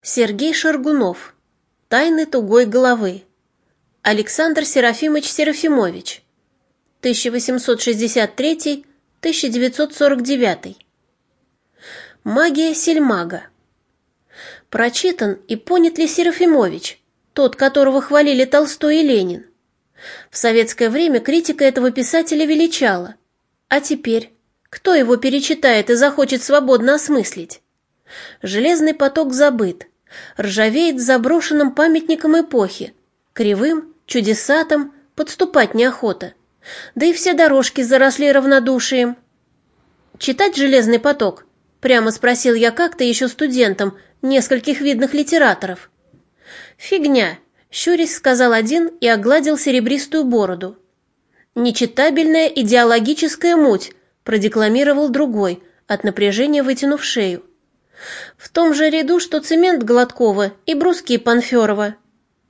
Сергей Шаргунов. Тайны тугой головы. Александр Серафимович Серафимович. 1863-1949. Магия Сельмага. Прочитан и понят ли Серафимович, тот, которого хвалили Толстой и Ленин? В советское время критика этого писателя величала. А теперь, кто его перечитает и захочет свободно осмыслить? Железный поток забыт, ржавеет заброшенным памятником эпохи, кривым, чудесатым, подступать неохота. Да и все дорожки заросли равнодушием. «Читать «Железный поток»?» — прямо спросил я как-то еще студентам нескольких видных литераторов. «Фигня», — щурясь сказал один и огладил серебристую бороду. «Нечитабельная идеологическая муть», — продекламировал другой, от напряжения вытянув шею. В том же ряду, что цемент Гладкова и бруски Панферова.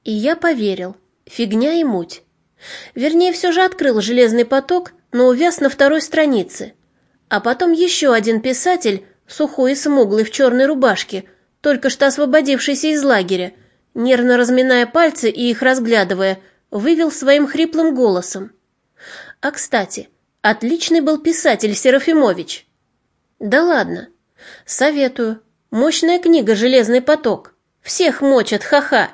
И я поверил. Фигня и муть. Вернее, все же открыл железный поток, но увяз на второй странице. А потом еще один писатель, сухой и смуглый в черной рубашке, только что освободившийся из лагеря, нервно разминая пальцы и их разглядывая, вывел своим хриплым голосом. А, кстати, отличный был писатель Серафимович. Да ладно, Советую. Мощная книга «Железный поток». Всех мочат, ха-ха.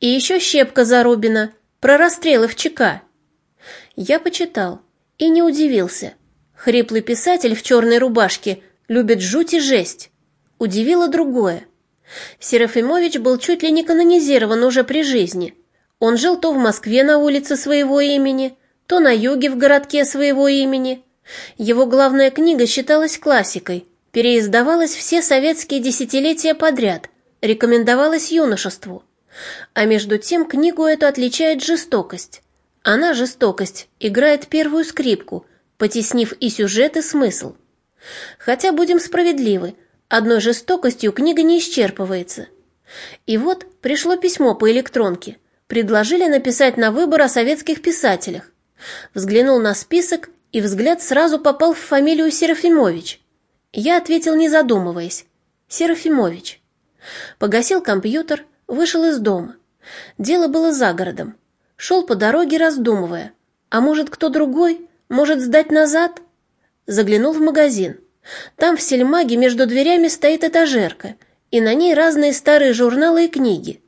И еще щепка Зарубина про расстрелы в ЧК. Я почитал и не удивился. Хриплый писатель в черной рубашке любит жуть и жесть. Удивило другое. Серафимович был чуть ли не канонизирован уже при жизни. Он жил то в Москве на улице своего имени, то на юге в городке своего имени. Его главная книга считалась классикой, переиздавалась все советские десятилетия подряд, рекомендовалась юношеству. А между тем книгу эту отличает жестокость. Она, жестокость, играет первую скрипку, потеснив и сюжет, и смысл. Хотя, будем справедливы, одной жестокостью книга не исчерпывается. И вот пришло письмо по электронке. Предложили написать на выбор о советских писателях. Взглянул на список, и взгляд сразу попал в фамилию Серафимович. Я ответил, не задумываясь. Серафимович. Погасил компьютер, вышел из дома. Дело было за городом. Шел по дороге, раздумывая. А может, кто другой? Может, сдать назад? Заглянул в магазин. Там в сельмаге между дверями стоит этажерка, и на ней разные старые журналы и книги.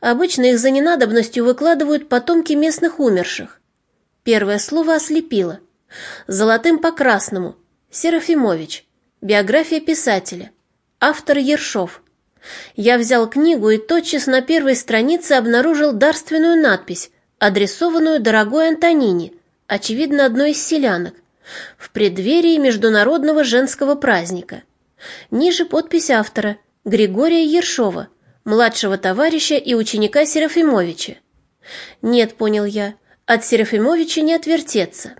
Обычно их за ненадобностью выкладывают потомки местных умерших. Первое слово ослепило. Золотым по красному. Серафимович. Биография писателя. Автор Ершов. Я взял книгу и тотчас на первой странице обнаружил дарственную надпись, адресованную дорогой Антонине, очевидно, одной из селянок, в преддверии международного женского праздника. Ниже подпись автора Григория Ершова, младшего товарища и ученика Серафимовича. Нет, понял я, от Серафимовича не отвертеться.